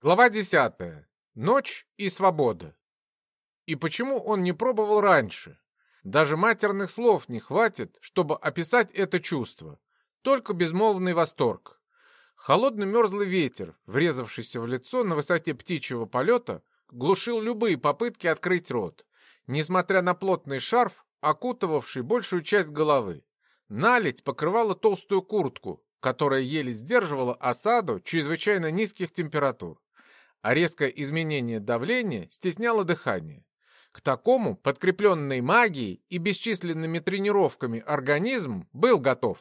Глава 10. Ночь и свобода. И почему он не пробовал раньше? Даже матерных слов не хватит, чтобы описать это чувство. Только безмолвный восторг. Холодный мерзлый ветер, врезавшийся в лицо на высоте птичьего полета, глушил любые попытки открыть рот, несмотря на плотный шарф, окутывавший большую часть головы. Наледь покрывала толстую куртку, которая еле сдерживала осаду чрезвычайно низких температур. А резкое изменение давления стесняло дыхание. К такому, подкрепленной магией и бесчисленными тренировками организм был готов.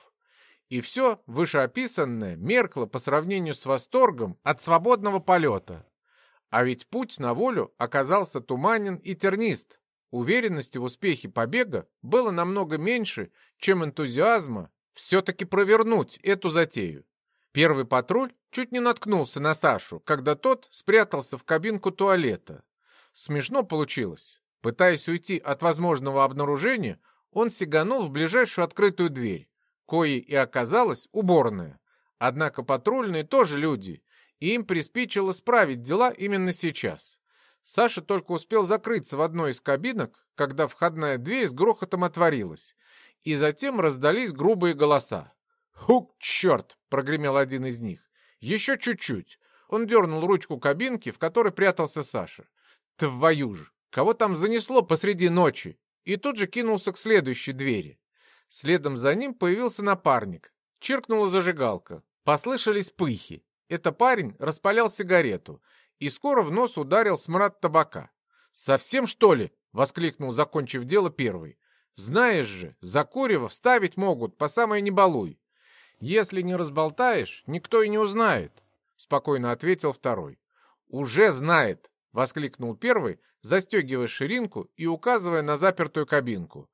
И все вышеописанное меркло по сравнению с восторгом от свободного полета. А ведь путь на волю оказался туманен и тернист. Уверенности в успехе побега было намного меньше, чем энтузиазма все-таки провернуть эту затею. Первый патруль чуть не наткнулся на Сашу, когда тот спрятался в кабинку туалета. Смешно получилось. Пытаясь уйти от возможного обнаружения, он сиганул в ближайшую открытую дверь, коей и оказалась уборная. Однако патрульные тоже люди, и им приспичило справить дела именно сейчас. Саша только успел закрыться в одной из кабинок, когда входная дверь с грохотом отворилась, и затем раздались грубые голоса. «Хук, черт!» — прогремел один из них. «Еще чуть-чуть!» Он дернул ручку кабинки, в которой прятался Саша. «Твою же! Кого там занесло посреди ночи?» И тут же кинулся к следующей двери. Следом за ним появился напарник. Чиркнула зажигалка. Послышались пыхи. Это парень распалял сигарету, и скоро в нос ударил смрад табака. «Совсем, что ли?» — воскликнул, закончив дело первый. Знаешь же, за курево вставить могут, по самое не балуй. Если не разболтаешь, никто и не узнает, — спокойно ответил второй. Уже знает, — воскликнул первый, застегивая ширинку и указывая на запертую кабинку.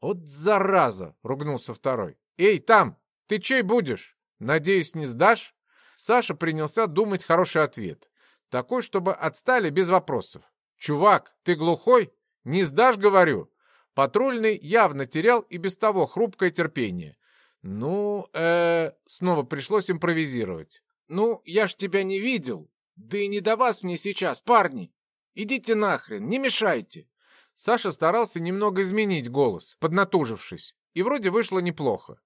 «От зараза!» — ругнулся второй. «Эй, там! Ты чей будешь? Надеюсь, не сдашь?» Саша принялся думать хороший ответ. Такой, чтобы отстали без вопросов. «Чувак, ты глухой? Не сдашь, говорю?» Патрульный явно терял и без того хрупкое терпение. «Ну, э, снова пришлось импровизировать. «Ну, я ж тебя не видел. Да и не до вас мне сейчас, парни. Идите нахрен, не мешайте». Саша старался немного изменить голос, поднатужившись, и вроде вышло неплохо.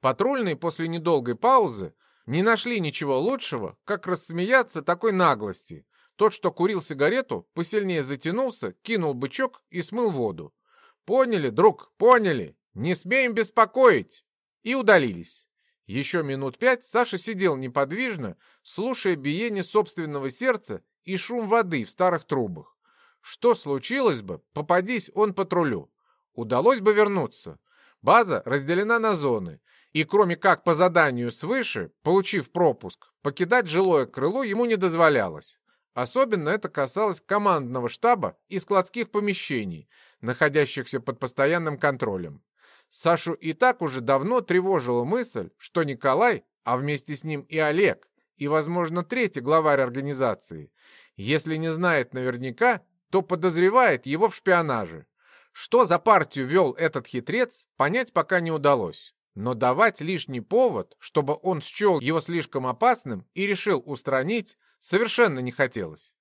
Патрульные после недолгой паузы не нашли ничего лучшего, как рассмеяться такой наглости. Тот, что курил сигарету, посильнее затянулся, кинул бычок и смыл воду. «Поняли, друг, поняли. Не смеем беспокоить!» И удалились. Еще минут пять Саша сидел неподвижно, слушая биение собственного сердца и шум воды в старых трубах. Что случилось бы, попадись он патрулю? Удалось бы вернуться. База разделена на зоны, и кроме как по заданию свыше, получив пропуск, покидать жилое крыло ему не дозволялось. Особенно это касалось командного штаба и складских помещений, находящихся под постоянным контролем. Сашу и так уже давно тревожила мысль, что Николай, а вместе с ним и Олег, и, возможно, третий главарь организации, если не знает наверняка, то подозревает его в шпионаже. Что за партию вел этот хитрец, понять пока не удалось. Но давать лишний повод, чтобы он счел его слишком опасным и решил устранить, совершенно не хотелось.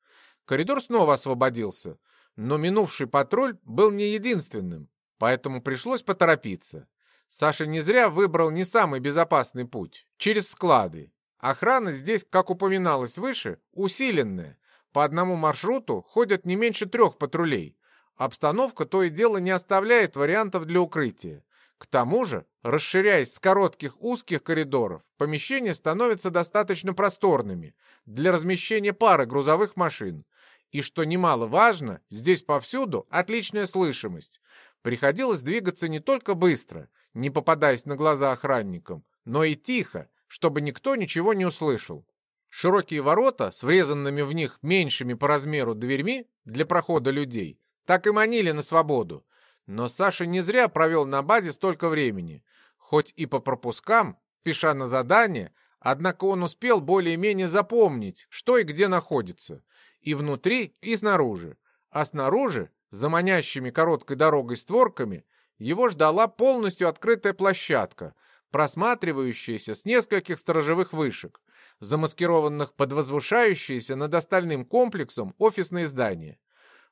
Коридор снова освободился, но минувший патруль был не единственным, поэтому пришлось поторопиться. Саша не зря выбрал не самый безопасный путь, через склады. Охрана здесь, как упоминалось выше, усиленная. По одному маршруту ходят не меньше трех патрулей. Обстановка то и дело не оставляет вариантов для укрытия. К тому же, расширяясь с коротких узких коридоров, помещения становятся достаточно просторными для размещения пары грузовых машин. И что немаловажно, здесь повсюду отличная слышимость. Приходилось двигаться не только быстро, не попадаясь на глаза охранникам, но и тихо, чтобы никто ничего не услышал. Широкие ворота с врезанными в них меньшими по размеру дверьми для прохода людей так и манили на свободу, но Саша не зря провел на базе столько времени. Хоть и по пропускам, пиша на задание, однако он успел более-менее запомнить, что и где находится. И внутри, и снаружи. А снаружи, за манящими короткой дорогой створками, его ждала полностью открытая площадка, просматривающаяся с нескольких сторожевых вышек. замаскированных под возвышающиеся над остальным комплексом офисные здания.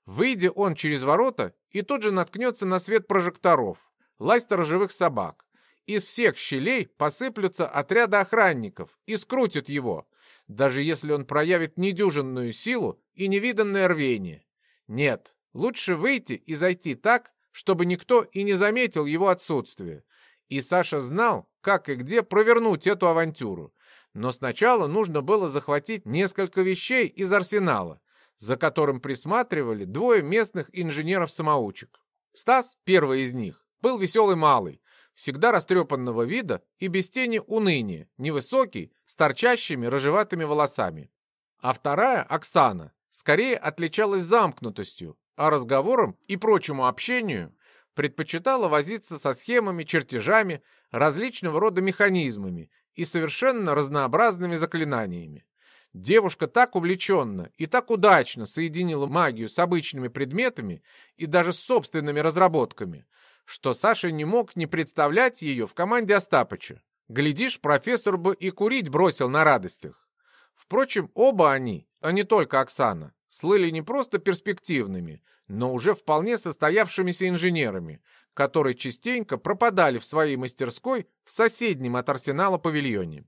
Выйдя он через ворота и тут же наткнется на свет прожекторов, лай сторожевых собак. Из всех щелей посыплются отряды охранников и скрутят его, даже если он проявит недюжинную силу и невиданное рвение. Нет, лучше выйти и зайти так, чтобы никто и не заметил его отсутствие. И Саша знал, как и где провернуть эту авантюру. Но сначала нужно было захватить несколько вещей из арсенала, за которым присматривали двое местных инженеров-самоучек. Стас, первый из них, был веселый малый, всегда растрепанного вида и без тени уныния, невысокий, с торчащими рыжеватыми волосами. А вторая, Оксана, скорее отличалась замкнутостью, а разговорам и прочему общению предпочитала возиться со схемами, чертежами, различного рода механизмами и совершенно разнообразными заклинаниями. Девушка так увлеченно и так удачно соединила магию с обычными предметами и даже с собственными разработками, что Саша не мог не представлять ее в команде Остапыча. Глядишь, профессор бы и курить бросил на радостях. Впрочем, оба они, а не только Оксана, слыли не просто перспективными, но уже вполне состоявшимися инженерами, которые частенько пропадали в своей мастерской в соседнем от арсенала павильоне.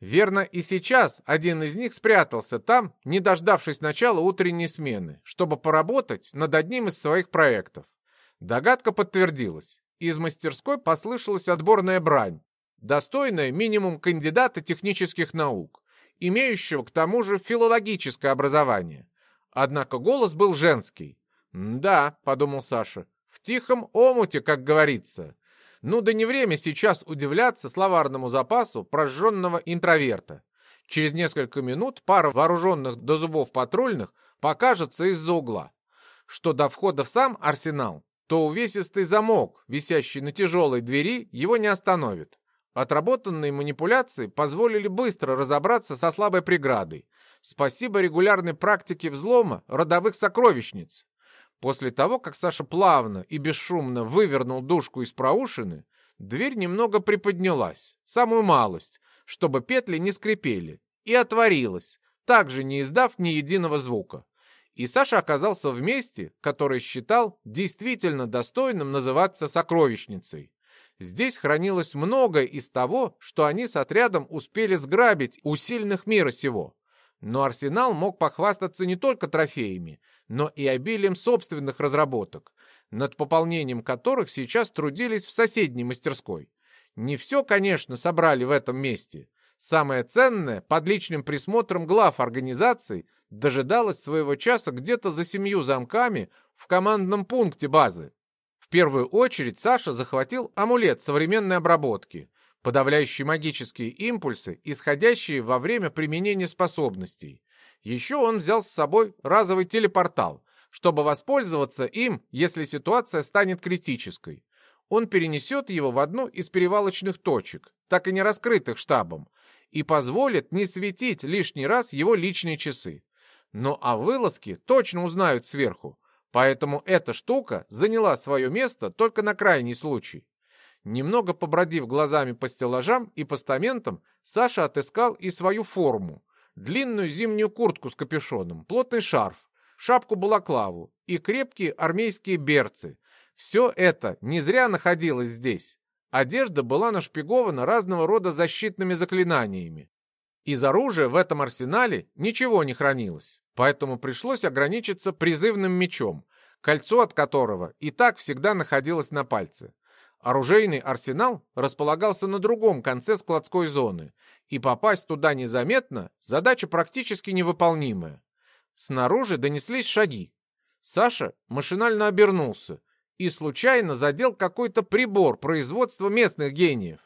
Верно, и сейчас один из них спрятался там, не дождавшись начала утренней смены, чтобы поработать над одним из своих проектов. Догадка подтвердилась. Из мастерской послышалась отборная брань, достойная минимум кандидата технических наук, имеющего к тому же филологическое образование. Однако голос был женский. «Да», — подумал Саша, — «в тихом омуте, как говорится. Ну да не время сейчас удивляться словарному запасу прожженного интроверта. Через несколько минут пара вооруженных до зубов патрульных покажется из-за угла. Что до входа в сам арсенал, то увесистый замок, висящий на тяжелой двери, его не остановит. Отработанные манипуляции позволили быстро разобраться со слабой преградой. Спасибо регулярной практике взлома родовых сокровищниц. После того, как Саша плавно и бесшумно вывернул дужку из проушины, дверь немного приподнялась, самую малость, чтобы петли не скрипели, и отворилась, также не издав ни единого звука. И Саша оказался в месте, которое считал действительно достойным называться сокровищницей. Здесь хранилось многое из того, что они с отрядом успели сграбить у сильных мира сего. Но арсенал мог похвастаться не только трофеями, но и обилием собственных разработок, над пополнением которых сейчас трудились в соседней мастерской. Не все, конечно, собрали в этом месте. Самое ценное, под личным присмотром глав организаций, дожидалось своего часа где-то за семью замками в командном пункте базы. Первую очередь Саша захватил амулет современной обработки, подавляющий магические импульсы, исходящие во время применения способностей. Еще он взял с собой разовый телепортал, чтобы воспользоваться им, если ситуация станет критической. Он перенесет его в одну из перевалочных точек, так и не раскрытых штабом, и позволит не светить лишний раз его личные часы. Но о вылазке точно узнают сверху, поэтому эта штука заняла свое место только на крайний случай. Немного побродив глазами по стеллажам и постаментам, Саша отыскал и свою форму, длинную зимнюю куртку с капюшоном, плотный шарф, шапку-балаклаву и крепкие армейские берцы. Все это не зря находилось здесь. Одежда была нашпигована разного рода защитными заклинаниями. Из оружия в этом арсенале ничего не хранилось, поэтому пришлось ограничиться призывным мечом, кольцо от которого и так всегда находилось на пальце. Оружейный арсенал располагался на другом конце складской зоны, и попасть туда незаметно – задача практически невыполнимая. Снаружи донеслись шаги. Саша машинально обернулся и случайно задел какой-то прибор производства местных гениев.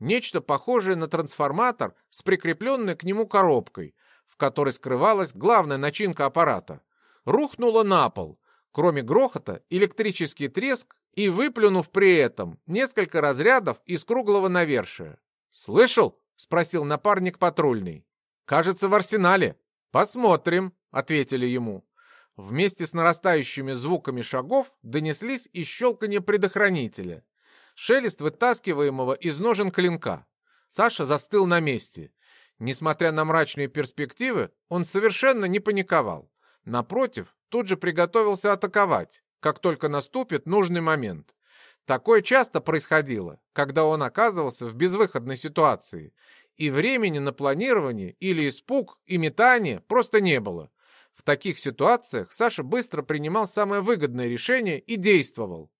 Нечто похожее на трансформатор с прикрепленной к нему коробкой, в которой скрывалась главная начинка аппарата. Рухнуло на пол. Кроме грохота, электрический треск и выплюнув при этом несколько разрядов из круглого навершия. «Слышал?» — спросил напарник патрульный. «Кажется, в арсенале». «Посмотрим», — ответили ему. Вместе с нарастающими звуками шагов донеслись и щелканье предохранителя. Шелест вытаскиваемого из ножен клинка. Саша застыл на месте. Несмотря на мрачные перспективы, он совершенно не паниковал. Напротив, тут же приготовился атаковать, как только наступит нужный момент. Такое часто происходило, когда он оказывался в безвыходной ситуации, и времени на планирование или испуг и метание просто не было. В таких ситуациях Саша быстро принимал самое выгодное решение и действовал.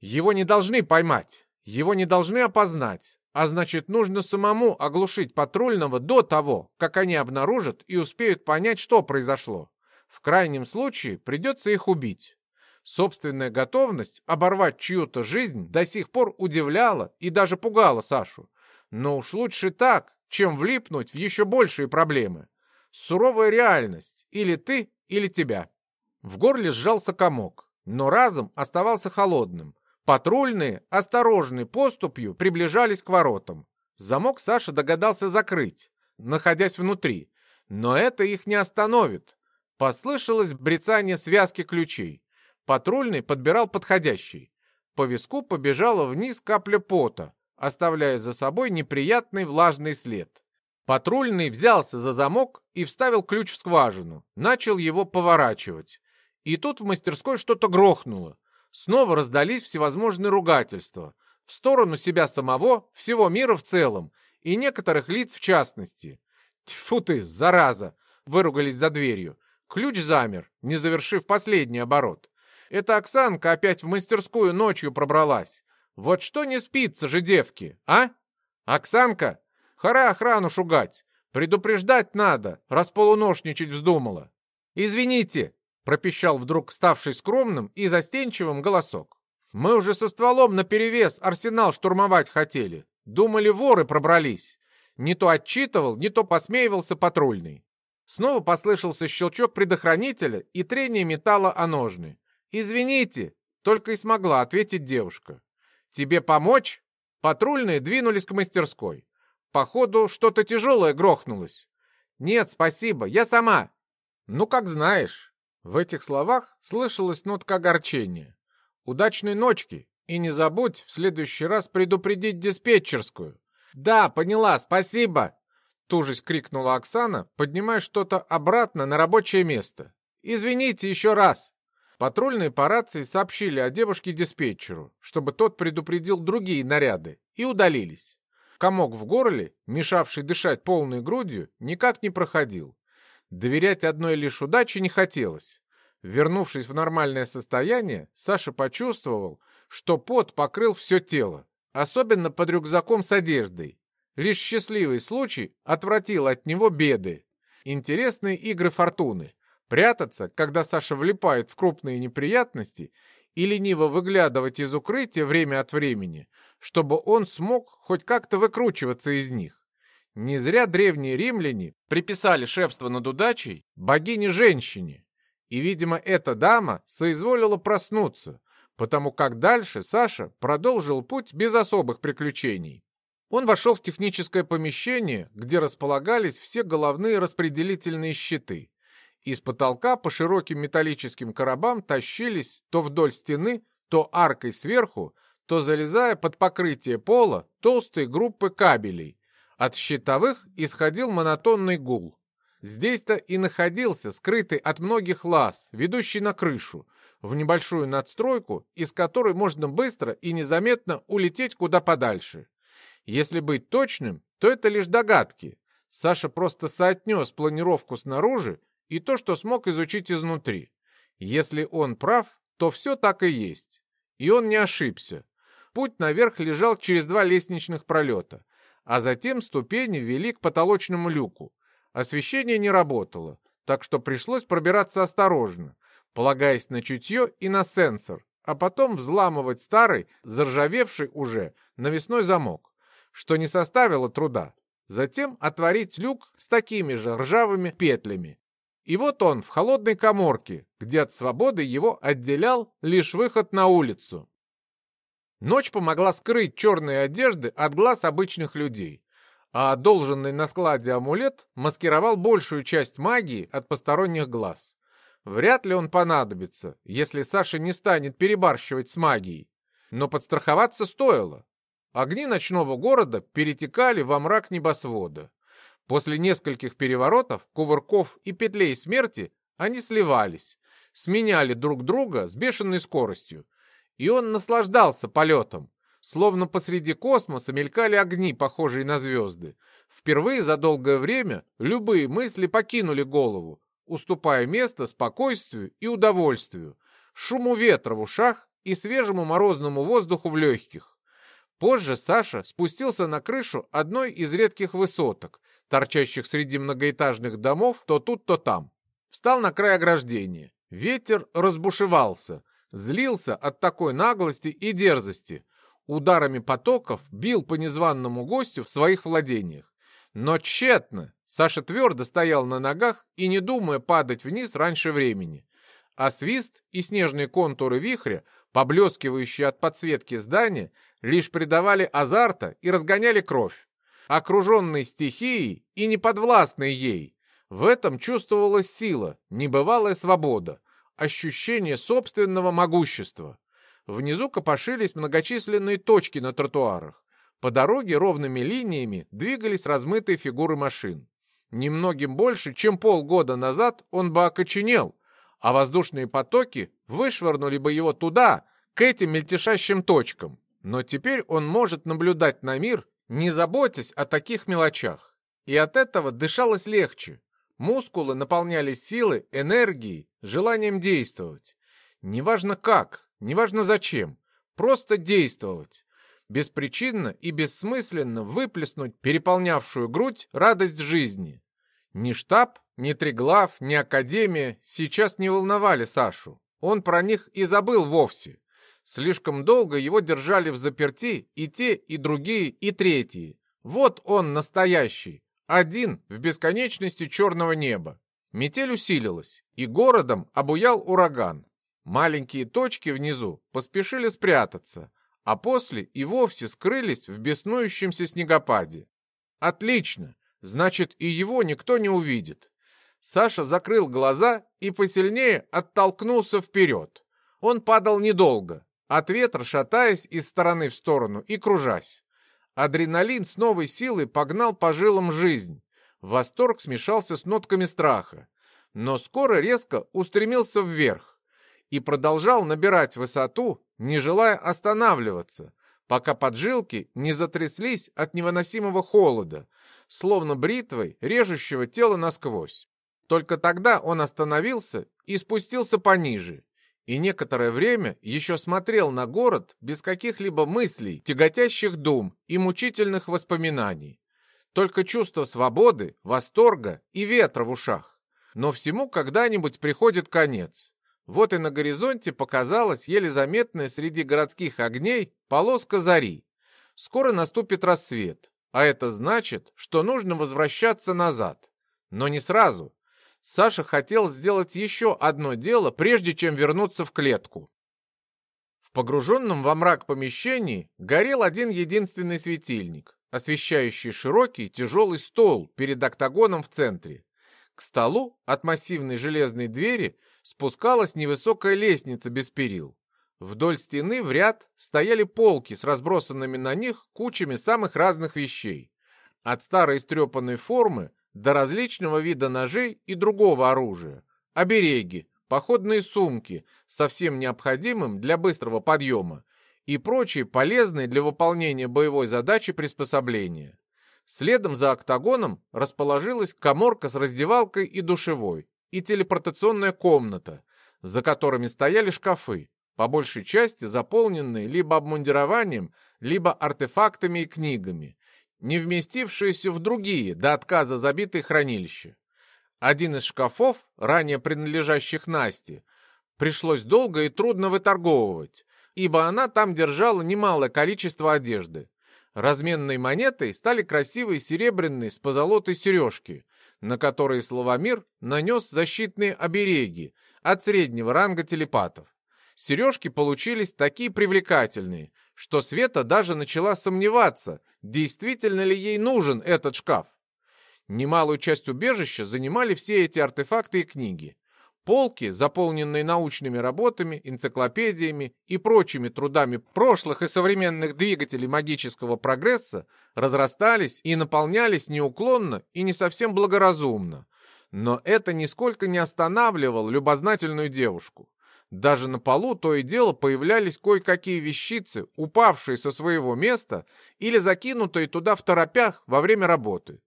Его не должны поймать, его не должны опознать, а значит нужно самому оглушить патрульного до того, как они обнаружат и успеют понять, что произошло. В крайнем случае придется их убить. Собственная готовность оборвать чью-то жизнь до сих пор удивляла и даже пугала Сашу. Но уж лучше так, чем влипнуть в еще большие проблемы. Суровая реальность. Или ты, или тебя. В горле сжался комок, но разум оставался холодным. Патрульные, осторожной поступью, приближались к воротам. Замок Саша догадался закрыть, находясь внутри. Но это их не остановит. Послышалось брецание связки ключей. Патрульный подбирал подходящий. По виску побежала вниз капля пота, оставляя за собой неприятный влажный след. Патрульный взялся за замок и вставил ключ в скважину, начал его поворачивать. И тут в мастерской что-то грохнуло. Снова раздались всевозможные ругательства. В сторону себя самого, всего мира в целом, и некоторых лиц в частности. Тьфу ты, зараза! Выругались за дверью. Ключ замер, не завершив последний оборот. Эта Оксанка опять в мастерскую ночью пробралась. Вот что не спится же девки, а? Оксанка, Хара охрану шугать. Предупреждать надо, раз полуношничать вздумала. Извините, пропищал вдруг ставший скромным и застенчивым голосок. Мы уже со стволом наперевес арсенал штурмовать хотели. Думали, воры пробрались. Не то отчитывал, не то посмеивался патрульный. Снова послышался щелчок предохранителя и трение металла о ножны. «Извините», — только и смогла ответить девушка. «Тебе помочь?» Патрульные двинулись к мастерской. Походу, что-то тяжелое грохнулось. Нет, спасибо, я сама. Ну, как знаешь. В этих словах слышалась нотка огорчения. Удачной ночки. И не забудь в следующий раз предупредить диспетчерскую. Да, поняла, спасибо. Тужись крикнула Оксана, поднимая что-то обратно на рабочее место. Извините еще раз. Патрульные по рации сообщили о девушке диспетчеру, чтобы тот предупредил другие наряды, и удалились. Комок в горле, мешавший дышать полной грудью, никак не проходил. Доверять одной лишь удаче не хотелось. Вернувшись в нормальное состояние, Саша почувствовал, что пот покрыл все тело, особенно под рюкзаком с одеждой. Лишь счастливый случай отвратил от него беды. Интересные игры фортуны. Прятаться, когда Саша влипает в крупные неприятности, и лениво выглядывать из укрытия время от времени, чтобы он смог хоть как-то выкручиваться из них. Не зря древние римляне приписали шефство над удачей богине-женщине. И, видимо, эта дама соизволила проснуться, потому как дальше Саша продолжил путь без особых приключений. Он вошел в техническое помещение, где располагались все головные распределительные щиты. Из потолка по широким металлическим коробам тащились то вдоль стены, то аркой сверху то залезая под покрытие пола толстой группы кабелей. От щитовых исходил монотонный гул. Здесь-то и находился скрытый от многих лаз, ведущий на крышу, в небольшую надстройку, из которой можно быстро и незаметно улететь куда подальше. Если быть точным, то это лишь догадки. Саша просто соотнес планировку снаружи и то, что смог изучить изнутри. Если он прав, то все так и есть. И он не ошибся. Путь наверх лежал через два лестничных пролета, а затем ступени вели к потолочному люку. Освещение не работало, так что пришлось пробираться осторожно, полагаясь на чутье и на сенсор, а потом взламывать старый, заржавевший уже, навесной замок, что не составило труда. Затем отворить люк с такими же ржавыми петлями. И вот он в холодной коморке, где от свободы его отделял лишь выход на улицу. Ночь помогла скрыть черные одежды от глаз обычных людей, а одолженный на складе амулет маскировал большую часть магии от посторонних глаз. Вряд ли он понадобится, если Саша не станет перебарщивать с магией. Но подстраховаться стоило. Огни ночного города перетекали во мрак небосвода. После нескольких переворотов, кувырков и петлей смерти они сливались, сменяли друг друга с бешеной скоростью. И он наслаждался полетом. Словно посреди космоса мелькали огни, похожие на звезды. Впервые за долгое время любые мысли покинули голову, уступая место спокойствию и удовольствию, шуму ветра в ушах и свежему морозному воздуху в легких. Позже Саша спустился на крышу одной из редких высоток, торчащих среди многоэтажных домов то тут, то там. Встал на край ограждения. Ветер разбушевался, злился от такой наглости и дерзости. Ударами потоков бил по незваному гостю в своих владениях. Но тщетно. Саша твердо стоял на ногах и не думая падать вниз раньше времени. А свист и снежные контуры вихря, поблескивающие от подсветки здания, лишь придавали азарта и разгоняли кровь. Окруженный стихией и неподвластный ей, в этом чувствовалась сила, небывалая свобода, ощущение собственного могущества. Внизу копошились многочисленные точки на тротуарах. По дороге ровными линиями двигались размытые фигуры машин. Немногим больше, чем полгода назад он бы окоченел, а воздушные потоки вышвырнули бы его туда, к этим мельтешащим точкам. Но теперь он может наблюдать на мир, не заботясь о таких мелочах. И от этого дышалось легче. Мускулы наполнялись силой, энергией, желанием действовать. Неважно как, неважно зачем, просто действовать. Беспричинно и бессмысленно выплеснуть переполнявшую грудь радость жизни. Ни штаб, ни Триглав, ни Академия сейчас не волновали Сашу. Он про них и забыл вовсе. Слишком долго его держали в заперти и те, и другие, и третьи. Вот он настоящий, один в бесконечности черного неба. Метель усилилась, и городом обуял ураган. Маленькие точки внизу поспешили спрятаться, а после и вовсе скрылись в беснующемся снегопаде. Отлично, значит и его никто не увидит. Саша закрыл глаза и посильнее оттолкнулся вперед. Он падал недолго, от ветра шатаясь из стороны в сторону и кружась. Адреналин с новой силой погнал по жилам жизнь. Восторг смешался с нотками страха. Но скоро резко устремился вверх и продолжал набирать высоту, не желая останавливаться, пока поджилки не затряслись от невыносимого холода, словно бритвой, режущего тело насквозь. Только тогда он остановился и спустился пониже, и некоторое время еще смотрел на город без каких-либо мыслей, тяготящих дум и мучительных воспоминаний. Только чувство свободы, восторга и ветра в ушах. Но всему когда-нибудь приходит конец. Вот и на горизонте показалась еле заметная среди городских огней полоска зари. Скоро наступит рассвет, а это значит, что нужно возвращаться назад. Но не сразу, Саша хотел сделать еще одно дело, прежде чем вернуться в клетку. В погруженном во мрак помещении горел один единственный светильник, освещающий широкий тяжелый стол перед октагоном в центре. К столу от массивной железной двери спускалась невысокая лестница без перил. Вдоль стены в ряд стояли полки с разбросанными на них кучами самых разных вещей. От старой истрепанной формы до различного вида ножей и другого оружия, обереги, походные сумки со всем необходимым для быстрого подъема и прочие полезные для выполнения боевой задачи приспособления. Следом за октагоном расположилась коморка с раздевалкой и душевой, и телепортационная комната, за которыми стояли шкафы, по большей части заполненные либо обмундированием, либо артефактами и книгами, не вместившиеся в другие до отказа забитые хранилища. Один из шкафов, ранее принадлежащих Насте, пришлось долго и трудно выторговывать, ибо она там держала немалое количество одежды. Разменной монетой стали красивые серебряные с позолотой сережки, на которые Славомир нанес защитные обереги от среднего ранга телепатов. Сережки получились такие привлекательные, что Света даже начала сомневаться, действительно ли ей нужен этот шкаф. Немалую часть убежища занимали все эти артефакты и книги. Полки, заполненные научными работами, энциклопедиями и прочими трудами прошлых и современных двигателей магического прогресса, разрастались и наполнялись неуклонно и не совсем благоразумно. Но это нисколько не останавливало любознательную девушку. Даже на полу то и дело появлялись кое-какие вещицы, упавшие со своего места или закинутые туда в торопях во время работы.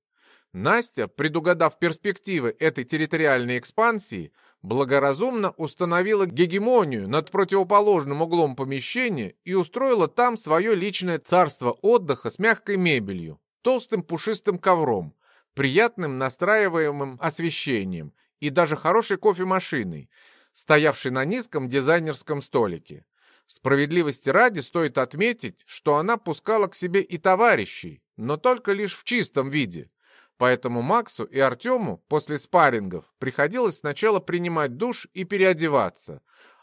Настя, предугадав перспективы этой территориальной экспансии, благоразумно установила гегемонию над противоположным углом помещения и устроила там свое личное царство отдыха с мягкой мебелью, толстым пушистым ковром, приятным настраиваемым освещением и даже хорошей кофемашиной, стоявшей на низком дизайнерском столике. Справедливости ради стоит отметить, что она пускала к себе и товарищей, но только лишь в чистом виде – Поэтому Максу и Артему после спаррингов приходилось сначала принимать душ и переодеваться,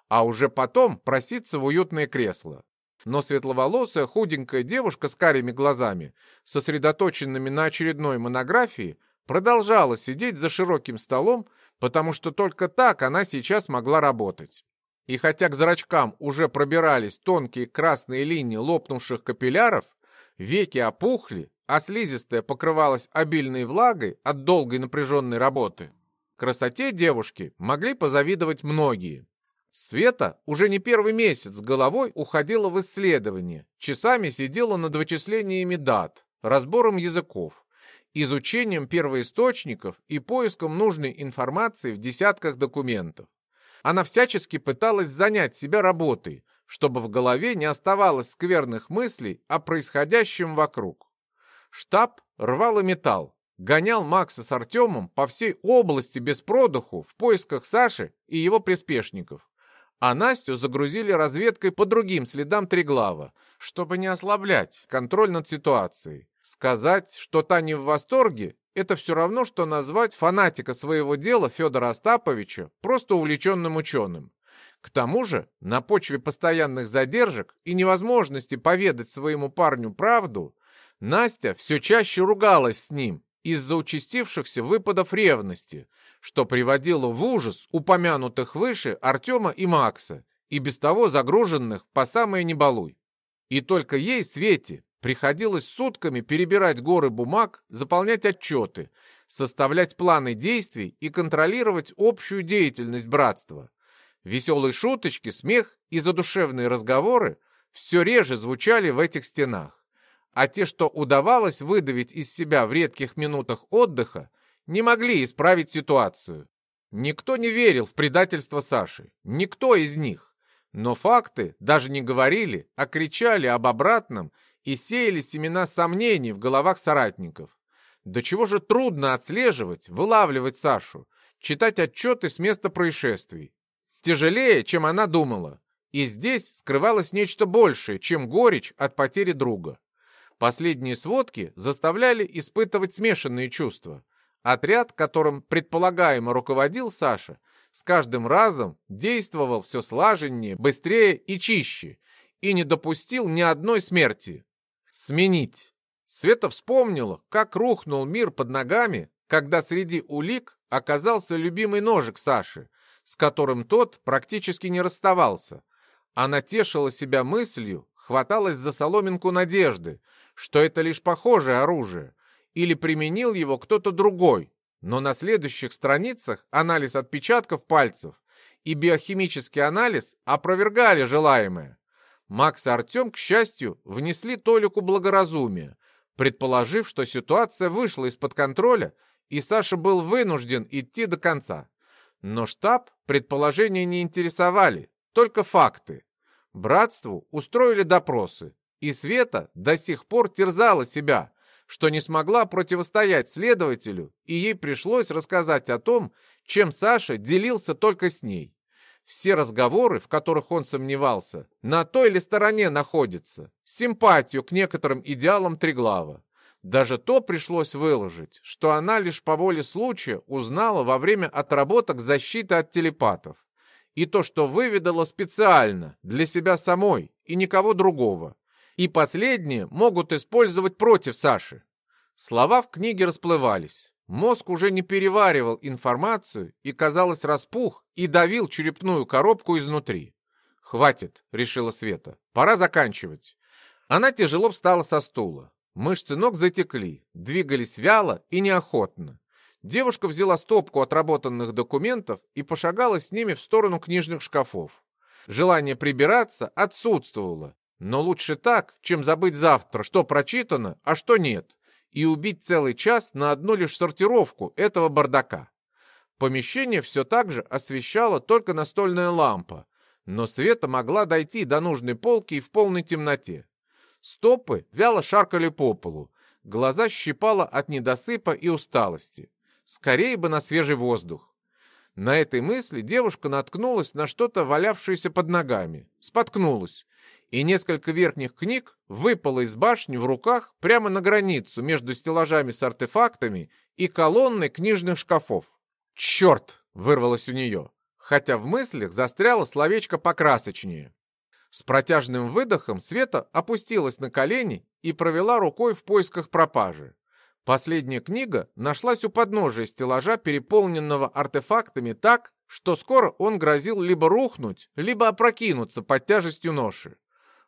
а уже потом проситься в уютное кресло. Но светловолосая худенькая девушка с карими глазами, сосредоточенными на очередной монографии, продолжала сидеть за широким столом, потому что только так она сейчас могла работать. И хотя к зрачкам уже пробирались тонкие красные линии лопнувших капилляров, веки опухли, а слизистая покрывалась обильной влагой от долгой напряженной работы. Красоте девушки могли позавидовать многие. Света уже не первый месяц головой уходила в исследование, часами сидела над вычислениями дат, разбором языков, изучением первоисточников и поиском нужной информации в десятках документов. Она всячески пыталась занять себя работой, чтобы в голове не оставалось скверных мыслей о происходящем вокруг. Штаб рвал и металл, гонял Макса с Артемом по всей области без продуху в поисках Саши и его приспешников. А Настю загрузили разведкой по другим следам Триглава, чтобы не ослаблять контроль над ситуацией. Сказать, что та не в восторге, это все равно, что назвать фанатика своего дела Федора Остаповича просто увлеченным ученым. К тому же, на почве постоянных задержек и невозможности поведать своему парню правду, Настя все чаще ругалась с ним из-за участившихся выпадов ревности, что приводило в ужас упомянутых выше Артема и Макса, и без того загруженных по самое небалуй. И только ей, Свете, приходилось сутками перебирать горы бумаг, заполнять отчеты, составлять планы действий и контролировать общую деятельность братства. Веселые шуточки, смех и задушевные разговоры все реже звучали в этих стенах а те, что удавалось выдавить из себя в редких минутах отдыха, не могли исправить ситуацию. Никто не верил в предательство Саши, никто из них. Но факты даже не говорили, а кричали об обратном и сеяли семена сомнений в головах соратников. До чего же трудно отслеживать, вылавливать Сашу, читать отчеты с места происшествий. Тяжелее, чем она думала. И здесь скрывалось нечто большее, чем горечь от потери друга. Последние сводки заставляли испытывать смешанные чувства. Отряд, которым предполагаемо руководил Саша, с каждым разом действовал все слаженнее, быстрее и чище, и не допустил ни одной смерти. Сменить. Света вспомнила, как рухнул мир под ногами, когда среди улик оказался любимый ножик Саши, с которым тот практически не расставался. Она тешила себя мыслью, хваталась за соломинку надежды, что это лишь похожее оружие, или применил его кто-то другой, но на следующих страницах анализ отпечатков пальцев и биохимический анализ опровергали желаемое. Макс и Артем, к счастью, внесли Толику благоразумие, предположив, что ситуация вышла из-под контроля, и Саша был вынужден идти до конца. Но штаб предположения не интересовали, только факты. Братству устроили допросы, и Света до сих пор терзала себя, что не смогла противостоять следователю, и ей пришлось рассказать о том, чем Саша делился только с ней. Все разговоры, в которых он сомневался, на той ли стороне находятся, симпатию к некоторым идеалам Триглава. Даже то пришлось выложить, что она лишь по воле случая узнала во время отработок защиты от телепатов. И то, что выведала специально, для себя самой и никого другого и последние могут использовать против Саши. Слова в книге расплывались. Мозг уже не переваривал информацию и, казалось, распух и давил черепную коробку изнутри. «Хватит», — решила Света, — «пора заканчивать». Она тяжело встала со стула. Мышцы ног затекли, двигались вяло и неохотно. Девушка взяла стопку отработанных документов и пошагала с ними в сторону книжных шкафов. Желание прибираться отсутствовало, но лучше так, чем забыть завтра, что прочитано, а что нет, и убить целый час на одну лишь сортировку этого бардака. Помещение все так же освещала только настольная лампа, но Света могла дойти до нужной полки и в полной темноте. Стопы вяло шаркали по полу, глаза щипало от недосыпа и усталости. Скорее бы на свежий воздух. На этой мысли девушка наткнулась на что-то, валявшееся под ногами, споткнулась, и несколько верхних книг выпало из башни в руках прямо на границу между стеллажами с артефактами и колонной книжных шкафов. «Черт!» — вырвалось у нее, хотя в мыслях застряло словечко покрасочнее. С протяжным выдохом Света опустилась на колени и провела рукой в поисках пропажи. Последняя книга нашлась у подножия стеллажа, переполненного артефактами так, что скоро он грозил либо рухнуть, либо опрокинуться под тяжестью ноши.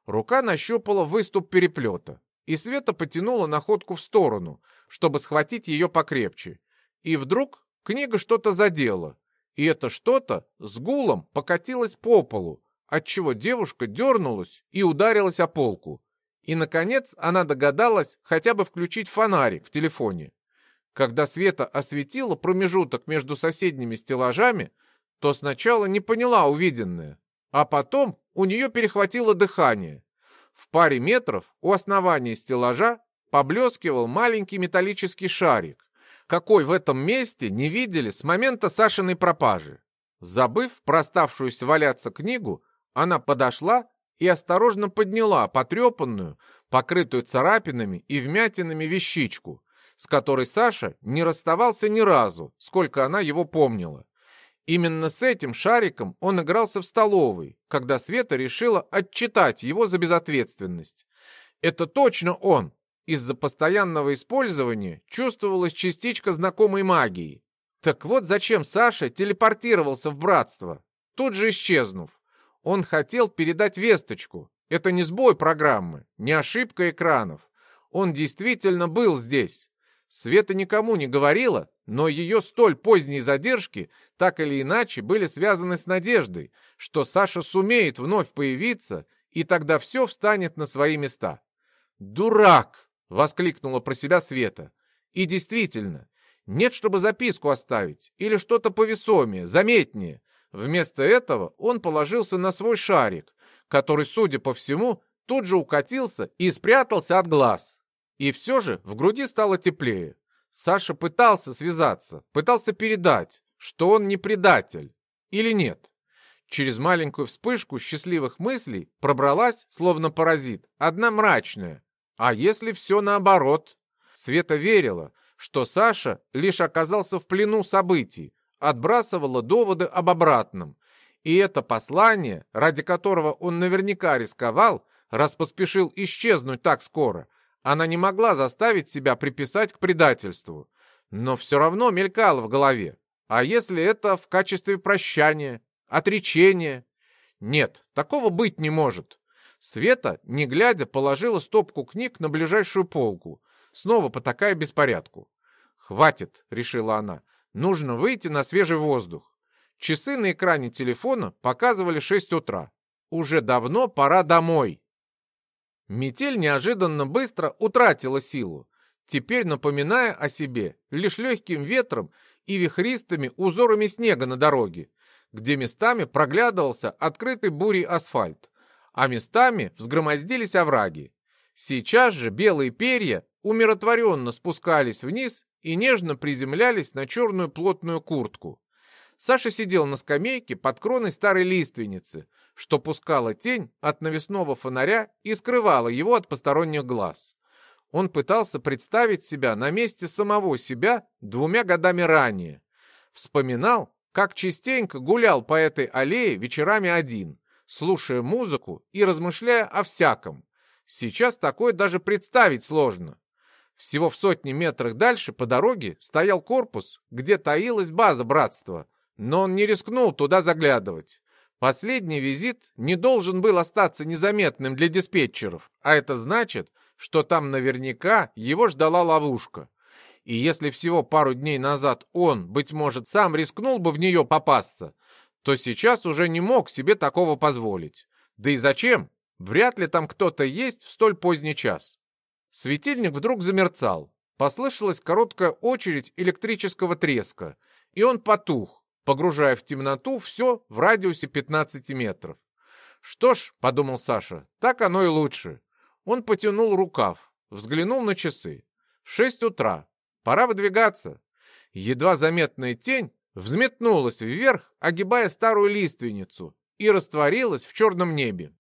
Рука нащупала выступ переплета, и Света потянула находку в сторону, чтобы схватить ее покрепче. И вдруг книга что-то задела, и это что-то с гулом покатилось по полу, отчего девушка дернулась и ударилась о полку. И, наконец, она догадалась хотя бы включить фонарик в телефоне. Когда Света осветила промежуток между соседними стеллажами, то сначала не поняла увиденное, а потом у нее перехватило дыхание. В паре метров у основания стеллажа поблескивал маленький металлический шарик, какой в этом месте не видели с момента Сашиной пропажи. Забыв про оставшуюся валяться книгу, она подошла и осторожно подняла потрепанную, покрытую царапинами и вмятинами вещичку, с которой Саша не расставался ни разу, сколько она его помнила. Именно с этим шариком он игрался в столовой, когда Света решила отчитать его за безответственность. Это точно он. Из-за постоянного использования чувствовалась частичка знакомой магии. Так вот зачем Саша телепортировался в братство, тут же исчезнув. Он хотел передать весточку. Это не сбой программы, не ошибка экранов. Он действительно был здесь. Света никому не говорила, но ее столь поздние задержки так или иначе были связаны с надеждой, что Саша сумеет вновь появиться, и тогда все встанет на свои места. «Дурак!» — воскликнула про себя Света. И действительно, нет, чтобы записку оставить или что-то повесомее, заметнее. Вместо этого он положился на свой шарик, который, судя по всему, тут же укатился и спрятался от глаз. И все же в груди стало теплее. Саша пытался связаться, пытался передать, что он не предатель. Или нет? Через маленькую вспышку счастливых мыслей пробралась, словно паразит, одна мрачная. А если все наоборот? Света верила, что Саша лишь оказался в плену событий, отбрасывала доводы об обратном. И это послание, ради которого он наверняка рисковал, раз поспешил исчезнуть так скоро, она не могла заставить себя приписать к предательству. Но все равно мелькало в голове. А если это в качестве прощания, отречения? Нет, такого быть не может. Света, не глядя, положила стопку книг на ближайшую полку, снова потакая беспорядку. «Хватит», — решила она, Нужно выйти на свежий воздух. Часы на экране телефона показывали 6 утра. Уже давно пора домой. Метель неожиданно быстро утратила силу, теперь напоминая о себе лишь легким ветром и вихристыми узорами снега на дороге, где местами проглядывался открытый бурей асфальт, а местами взгромоздились овраги. Сейчас же белые перья умиротворенно спускались вниз и нежно приземлялись на черную плотную куртку. Саша сидел на скамейке под кроной старой лиственницы, что пускала тень от навесного фонаря и скрывала его от посторонних глаз. Он пытался представить себя на месте самого себя двумя годами ранее. Вспоминал, как частенько гулял по этой аллее вечерами один, слушая музыку и размышляя о всяком. Сейчас такое даже представить сложно. Всего в сотни метрах дальше по дороге стоял корпус, где таилась база братства, но он не рискнул туда заглядывать. Последний визит не должен был остаться незаметным для диспетчеров, а это значит, что там наверняка его ждала ловушка. И если всего пару дней назад он, быть может, сам рискнул бы в нее попасться, то сейчас уже не мог себе такого позволить. Да и зачем? Вряд ли там кто-то есть в столь поздний час. Светильник вдруг замерцал. Послышалась короткая очередь электрического треска, и он потух, погружая в темноту все в радиусе 15 метров. «Что ж», — подумал Саша, — «так оно и лучше». Он потянул рукав, взглянул на часы. Шесть утра. Пора выдвигаться. Едва заметная тень взметнулась вверх, огибая старую лиственницу, и растворилась в черном небе.